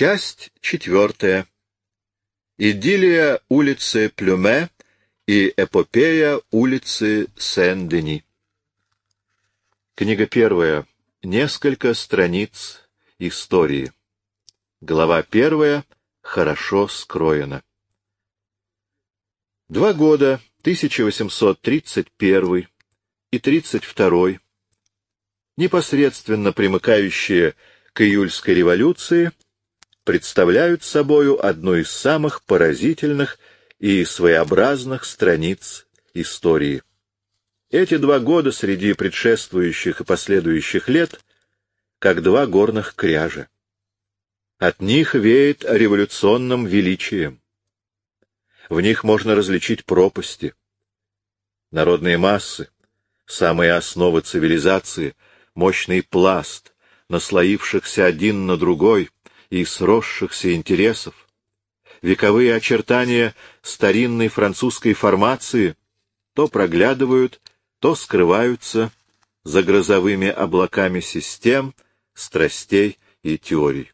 Часть четвертая. Идиллия улицы Плюме и эпопея улицы Сен-Дени. Книга первая. Несколько страниц истории. Глава первая. Хорошо скроена. Два года, 1831 и 32, непосредственно примыкающие к июльской революции, представляют собою одну из самых поразительных и своеобразных страниц истории. Эти два года среди предшествующих и последующих лет как два горных кряжа. От них веет революционным величием. В них можно различить пропасти. Народные массы, самые основы цивилизации, мощный пласт, наслоившихся один на другой и сросшихся интересов, вековые очертания старинной французской формации то проглядывают, то скрываются за грозовыми облаками систем, страстей и теорий.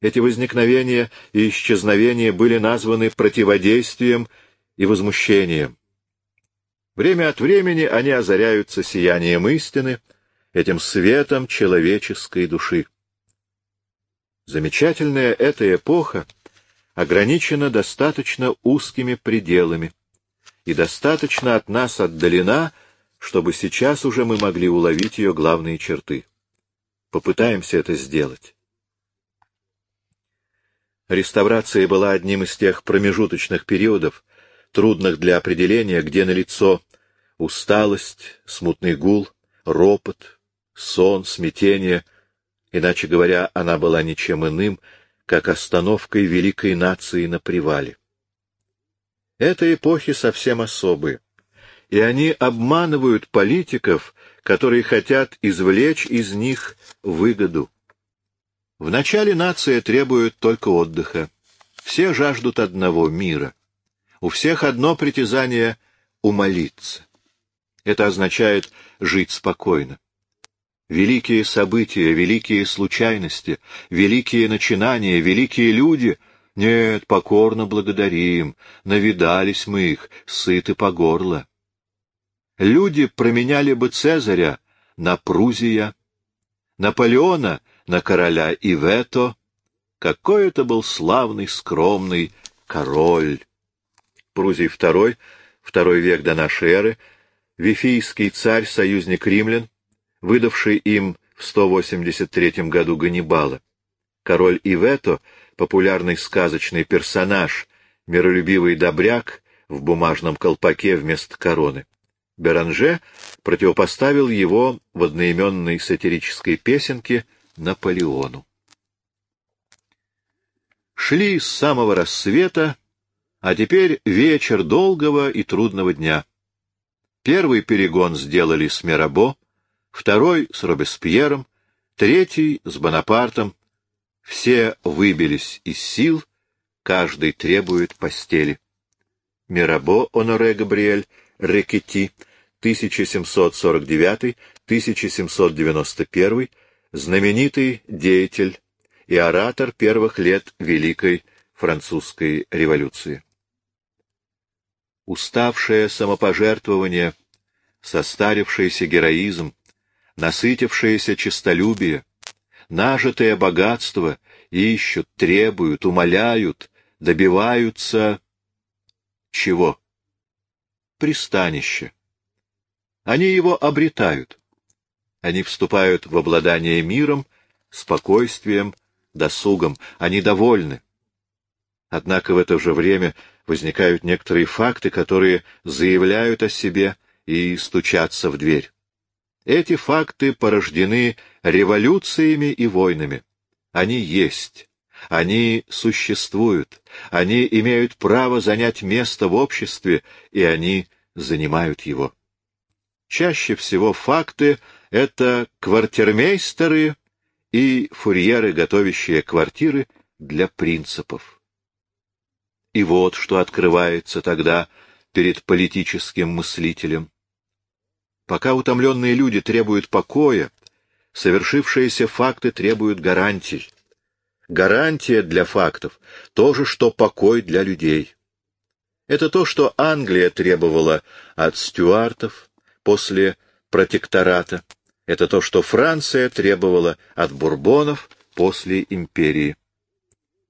Эти возникновения и исчезновения были названы противодействием и возмущением. Время от времени они озаряются сиянием истины, этим светом человеческой души. Замечательная эта эпоха ограничена достаточно узкими пределами и достаточно от нас отдалена, чтобы сейчас уже мы могли уловить ее главные черты. Попытаемся это сделать. Реставрация была одним из тех промежуточных периодов, трудных для определения, где налицо усталость, смутный гул, ропот, сон, смятение, иначе говоря, она была ничем иным, как остановкой великой нации на привале. Это эпохи совсем особые, и они обманывают политиков, которые хотят извлечь из них выгоду. Вначале нация требует только отдыха. Все жаждут одного — мира. У всех одно притязание — умолиться. Это означает жить спокойно. Великие события, великие случайности, великие начинания, великие люди — нет, покорно благодарим, навидались мы их, сыты по горло. Люди променяли бы Цезаря на Прузия, Наполеона на короля Ивето. Какой это был славный, скромный король! Прузий II, второй век до нашей эры, вифийский царь, союзник римлян, выдавший им в 183 году Ганнибала. Король Ивето — популярный сказочный персонаж, миролюбивый добряк в бумажном колпаке вместо короны. Беранже противопоставил его в одноименной сатирической песенке Наполеону. Шли с самого рассвета, а теперь вечер долгого и трудного дня. Первый перегон сделали с Мирабо, второй — с Робеспьером, третий — с Бонапартом. Все выбились из сил, каждый требует постели. Мирабо Оноре Габриэль Рекети, 1749-1791, знаменитый деятель и оратор первых лет Великой Французской революции. Уставшее самопожертвование, состарившийся героизм, насытившееся честолюбие, нажитое богатство ищут, требуют, умоляют, добиваются чего? Пристанище. Они его обретают. Они вступают в обладание миром, спокойствием, досугом. Они довольны. Однако в это же время возникают некоторые факты, которые заявляют о себе и стучатся в дверь. Эти факты порождены революциями и войнами. Они есть. Они существуют. Они имеют право занять место в обществе, и они занимают его. Чаще всего факты — это квартирмейстеры и фурьеры, готовящие квартиры для принципов. И вот что открывается тогда перед политическим мыслителем. Пока утомленные люди требуют покоя, совершившиеся факты требуют гарантий. гарантия для фактов, то же, что покой для людей. Это то, что Англия требовала от стюартов после протектората. Это то, что Франция требовала от бурбонов после империи.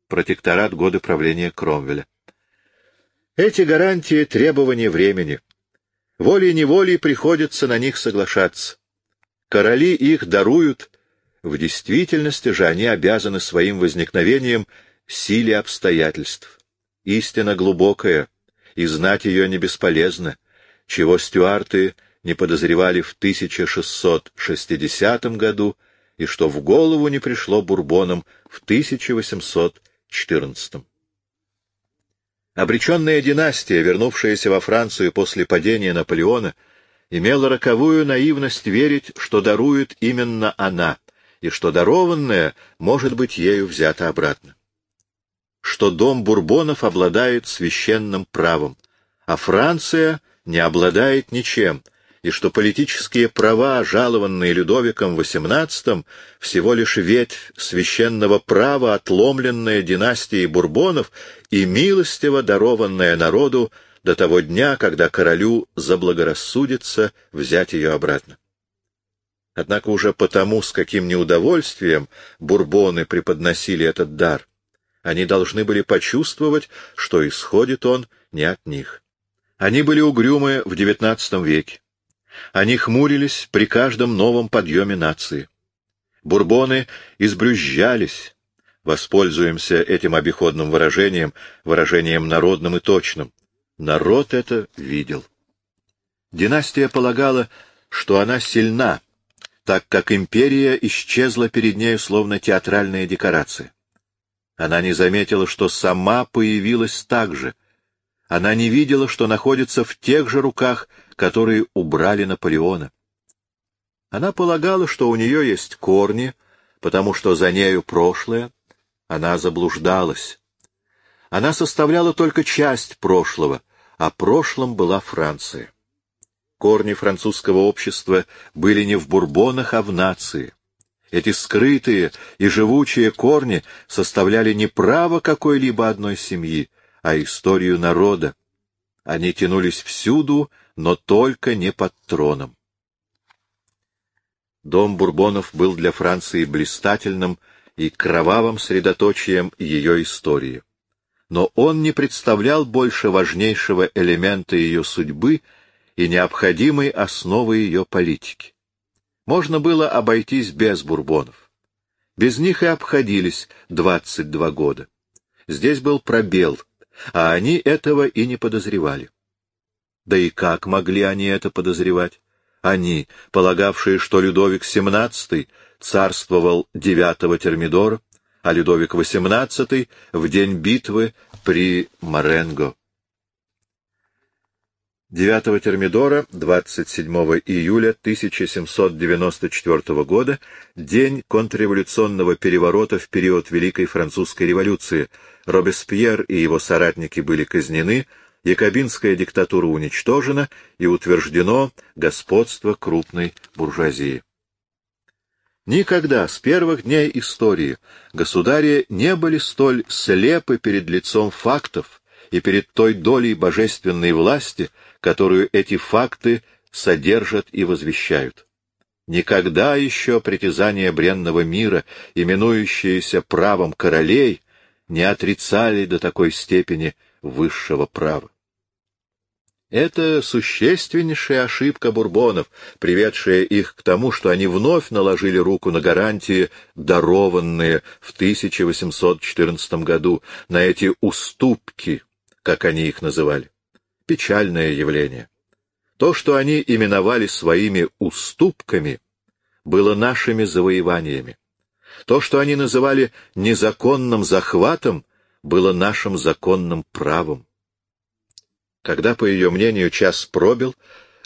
Протекторат годы правления Кромвеля. Эти гарантии — требования времени. Волей-неволей приходится на них соглашаться. Короли их даруют, в действительности же они обязаны своим возникновением силе обстоятельств. Истина глубокая, и знать ее не бесполезно, чего стюарты не подозревали в 1660 году и что в голову не пришло бурбонам в 1814. Обреченная династия, вернувшаяся во Францию после падения Наполеона, имела роковую наивность верить, что дарует именно она, и что дарованное может быть ею взято обратно. Что дом Бурбонов обладает священным правом, а Франция не обладает ничем, и что политические права, жалованные Людовиком XVIII, всего лишь ветвь священного права, отломленная династией Бурбонов и милостиво дарованная народу до того дня, когда королю заблагорассудится взять ее обратно. Однако уже потому, с каким неудовольствием бурбоны преподносили этот дар, они должны были почувствовать, что исходит он не от них. Они были угрюмы в XIX веке. Они хмурились при каждом новом подъеме нации. Бурбоны избрюзжались, воспользуемся этим обиходным выражением, выражением народным и точным. Народ это видел. Династия полагала, что она сильна, так как империя исчезла перед нею словно театральная декорация. Она не заметила, что сама появилась так же. Она не видела, что находится в тех же руках, которые убрали Наполеона. Она полагала, что у нее есть корни, потому что за нею прошлое. Она заблуждалась. Она составляла только часть прошлого, а прошлым была Франция. Корни французского общества были не в бурбонах, а в нации. Эти скрытые и живучие корни составляли не право какой-либо одной семьи, а историю народа. Они тянулись всюду, но только не под троном. Дом Бурбонов был для Франции блистательным и кровавым средоточием ее истории. Но он не представлял больше важнейшего элемента ее судьбы и необходимой основы ее политики. Можно было обойтись без Бурбонов. Без них и обходились 22 года. Здесь был пробел, а они этого и не подозревали. Да и как могли они это подозревать? Они, полагавшие, что Людовик XVII царствовал девятого Термидора, а Людовик XVIII в день битвы при Маренго. 9 Термидора, 27 июля 1794 года, день контрреволюционного переворота в период Великой Французской революции. Робеспьер и его соратники были казнены, якобинская диктатура уничтожена и утверждено господство крупной буржуазии. Никогда с первых дней истории государи не были столь слепы перед лицом фактов и перед той долей божественной власти, которую эти факты содержат и возвещают. Никогда еще притязания бренного мира, именующиеся правом королей, не отрицали до такой степени высшего права. Это существеннейшая ошибка бурбонов, приведшая их к тому, что они вновь наложили руку на гарантии, дарованные в 1814 году, на эти уступки, как они их называли. Печальное явление. То, что они именовали своими уступками, было нашими завоеваниями. То, что они называли незаконным захватом, было нашим законным правом. Когда, по ее мнению, час пробил,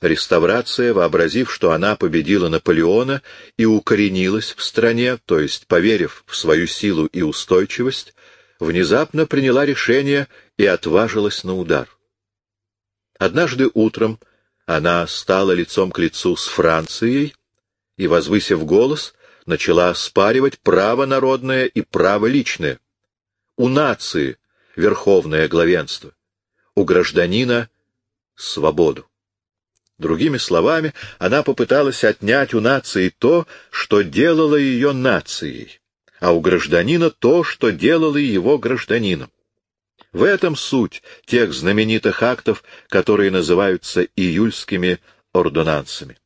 реставрация, вообразив, что она победила Наполеона и укоренилась в стране, то есть поверив в свою силу и устойчивость, внезапно приняла решение и отважилась на удар. Однажды утром она стала лицом к лицу с Францией и, возвысив голос, начала оспаривать право народное и право личное. У нации верховное главенство, у гражданина — свободу. Другими словами, она попыталась отнять у нации то, что делало ее нацией, а у гражданина то, что делало его гражданином. В этом суть тех знаменитых актов, которые называются июльскими ордонансами.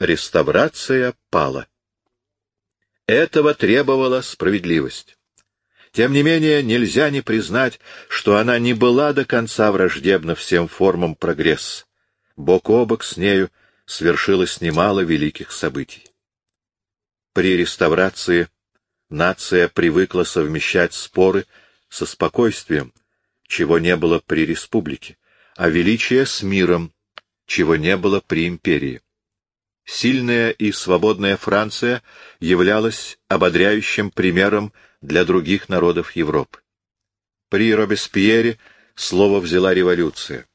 Реставрация пала. Этого требовала справедливость. Тем не менее, нельзя не признать, что она не была до конца враждебна всем формам прогресса. Бок о бок с нею свершилось немало великих событий. При реставрации нация привыкла совмещать споры со спокойствием, чего не было при республике, а величие с миром, чего не было при империи. Сильная и свободная Франция являлась ободряющим примером для других народов Европы. При Робеспьере слово взяла революция.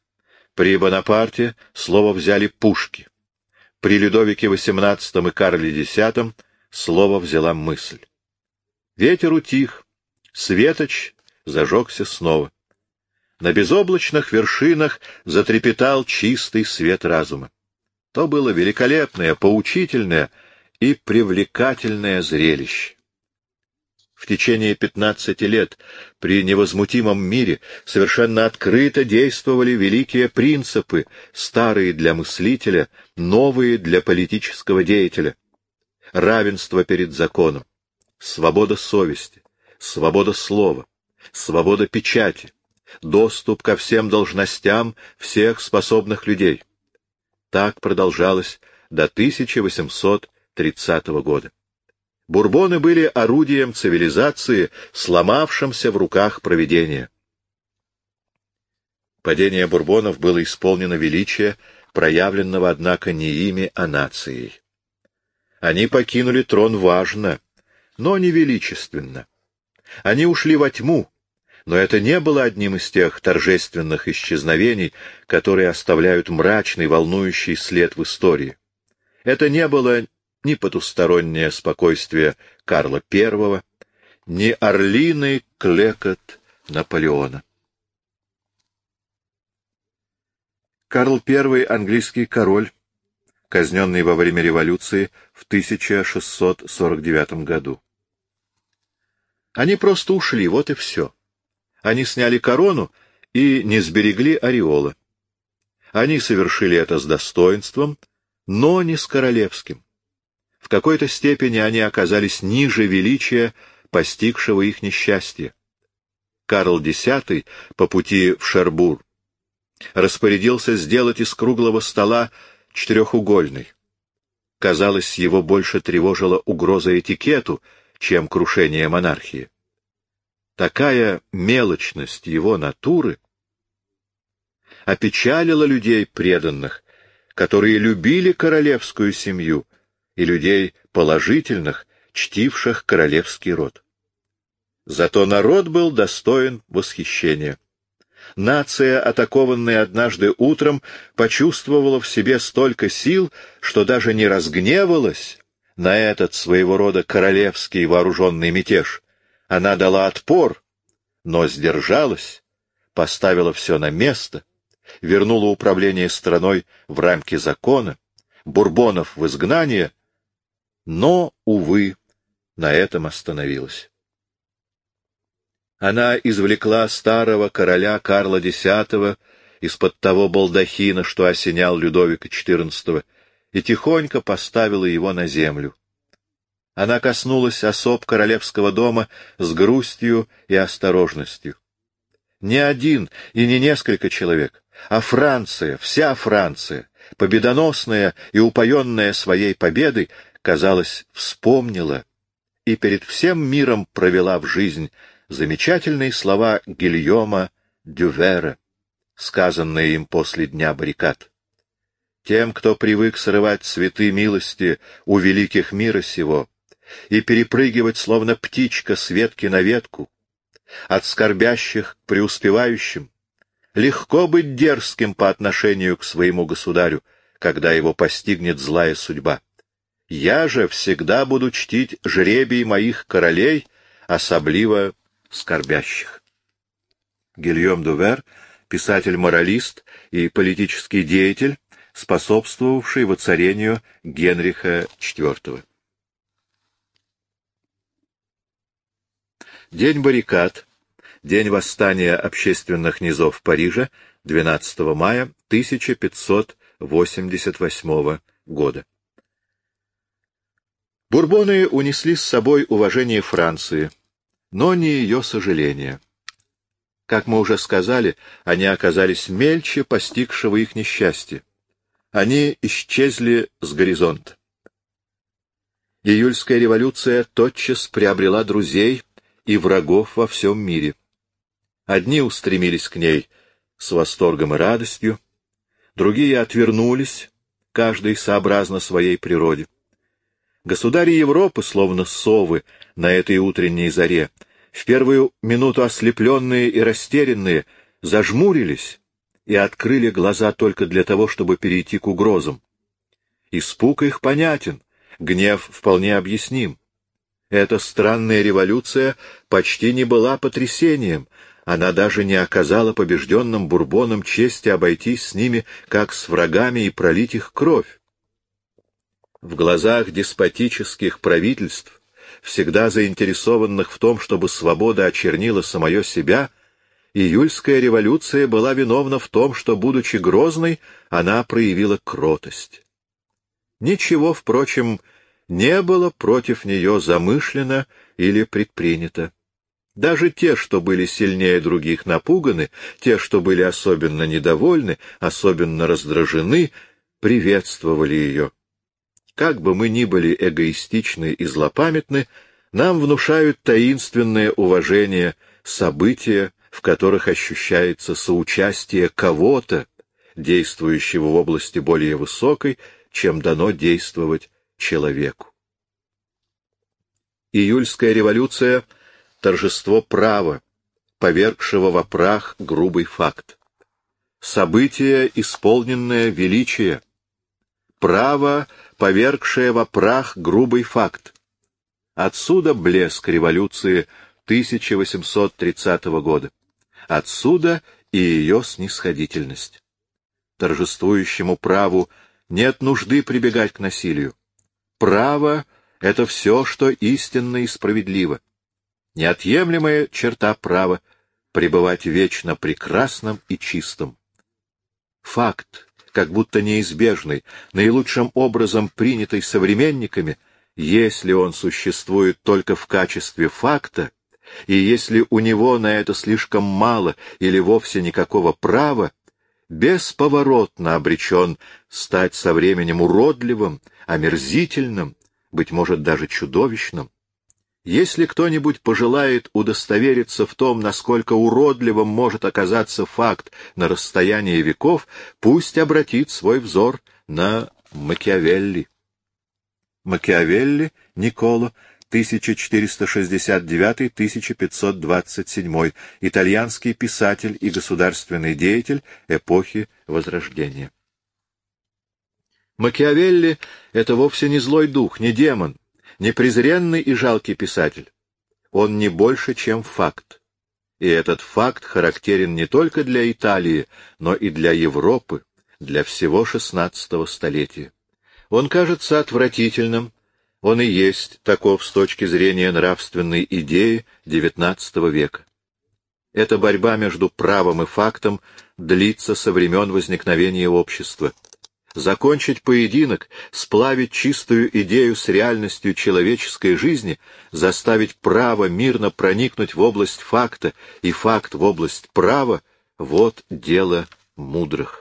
При Бонапарте слово взяли пушки. При Людовике XVIII и Карле X слово взяла мысль. Ветер утих, светоч зажегся снова. На безоблачных вершинах затрепетал чистый свет разума. То было великолепное, поучительное и привлекательное зрелище. В течение пятнадцати лет при невозмутимом мире совершенно открыто действовали великие принципы, старые для мыслителя, новые для политического деятеля. Равенство перед законом, свобода совести, свобода слова, свобода печати, доступ ко всем должностям всех способных людей — так продолжалось до 1830 года. Бурбоны были орудием цивилизации, сломавшимся в руках проведения. Падение бурбонов было исполнено величия, проявленного, однако, не ими, а нацией. Они покинули трон важно, но не величественно. Они ушли во тьму, но это не было одним из тех торжественных исчезновений, которые оставляют мрачный, волнующий след в истории. Это не было ни потустороннее спокойствие Карла I, ни орлиный клекот Наполеона. Карл I — английский король, казненный во время революции в 1649 году. Они просто ушли, вот и все. Они сняли корону и не сберегли ореола. Они совершили это с достоинством, но не с королевским. В какой-то степени они оказались ниже величия, постигшего их несчастья. Карл X по пути в Шербур распорядился сделать из круглого стола четырехугольный. Казалось, его больше тревожила угроза этикету, чем крушение монархии такая мелочность его натуры опечалила людей преданных, которые любили королевскую семью, и людей положительных, чтивших королевский род. Зато народ был достоин восхищения. Нация, атакованная однажды утром, почувствовала в себе столько сил, что даже не разгневалась на этот своего рода королевский вооруженный мятеж, она дала отпор, но сдержалась, поставила все на место, вернула управление страной в рамки закона, Бурбонов в изгнание, но, увы, на этом остановилась. Она извлекла старого короля Карла X из-под того балдахина, что осенял Людовика XIV, и тихонько поставила его на землю. Она коснулась особ королевского дома с грустью и осторожностью. Не один и не несколько человек, а Франция, вся Франция, победоносная и упоенная своей победой, казалось, вспомнила и перед всем миром провела в жизнь замечательные слова Гильома Дювера, сказанные им после дня баррикад. Тем, кто привык срывать цветы милости у великих мира сего, и перепрыгивать, словно птичка, с ветки на ветку, от скорбящих к преуспевающим. Легко быть дерзким по отношению к своему государю, когда его постигнет злая судьба. Я же всегда буду чтить жребий моих королей, особливо скорбящих. Гильем Дувер, писатель-моралист и политический деятель, способствовавший воцарению Генриха IV. День баррикад, день восстания общественных низов Парижа, 12 мая 1588 года. Бурбоны унесли с собой уважение Франции, но не ее сожаление. Как мы уже сказали, они оказались мельче постигшего их несчастья. Они исчезли с горизонта. Июльская революция тотчас приобрела друзей и врагов во всем мире. Одни устремились к ней с восторгом и радостью, другие отвернулись, каждый сообразно своей природе. Государи Европы, словно совы на этой утренней заре, в первую минуту ослепленные и растерянные, зажмурились и открыли глаза только для того, чтобы перейти к угрозам. Испуг их понятен, гнев вполне объясним. Эта странная революция почти не была потрясением, она даже не оказала побежденным бурбонам чести обойтись с ними, как с врагами, и пролить их кровь. В глазах деспотических правительств, всегда заинтересованных в том, чтобы свобода очернила самое себя, июльская революция была виновна в том, что, будучи грозной, она проявила кротость. Ничего, впрочем, не было против нее замышлено или предпринято. Даже те, что были сильнее других напуганы, те, что были особенно недовольны, особенно раздражены, приветствовали ее. Как бы мы ни были эгоистичны и злопамятны, нам внушают таинственное уважение события, в которых ощущается соучастие кого-то, действующего в области более высокой, чем дано действовать человеку. Июльская революция — торжество права, повергшего во прах грубый факт. Событие, исполненное величие. Право, повергшее во прах грубый факт. Отсюда блеск революции 1830 года. Отсюда и ее снисходительность. Торжествующему праву нет нужды прибегать к насилию. Право — это все, что истинно и справедливо. Неотъемлемая черта права — пребывать вечно прекрасным и чистым. Факт, как будто неизбежный, наилучшим образом принятый современниками, если он существует только в качестве факта, и если у него на это слишком мало или вовсе никакого права, бесповоротно обречен стать со временем уродливым, омерзительным, быть может, даже чудовищным. Если кто-нибудь пожелает удостовериться в том, насколько уродливым может оказаться факт на расстоянии веков, пусть обратит свой взор на Макиавелли. Макиавелли Николо 1469-1527, итальянский писатель и государственный деятель эпохи Возрождения. Макиавелли — это вовсе не злой дух, не демон, не презренный и жалкий писатель. Он не больше, чем факт. И этот факт характерен не только для Италии, но и для Европы, для всего XVI столетия. Он кажется отвратительным, он и есть таков с точки зрения нравственной идеи XIX века. Эта борьба между правом и фактом длится со времен возникновения общества — закончить поединок, сплавить чистую идею с реальностью человеческой жизни, заставить право мирно проникнуть в область факта и факт в область права — вот дело мудрых.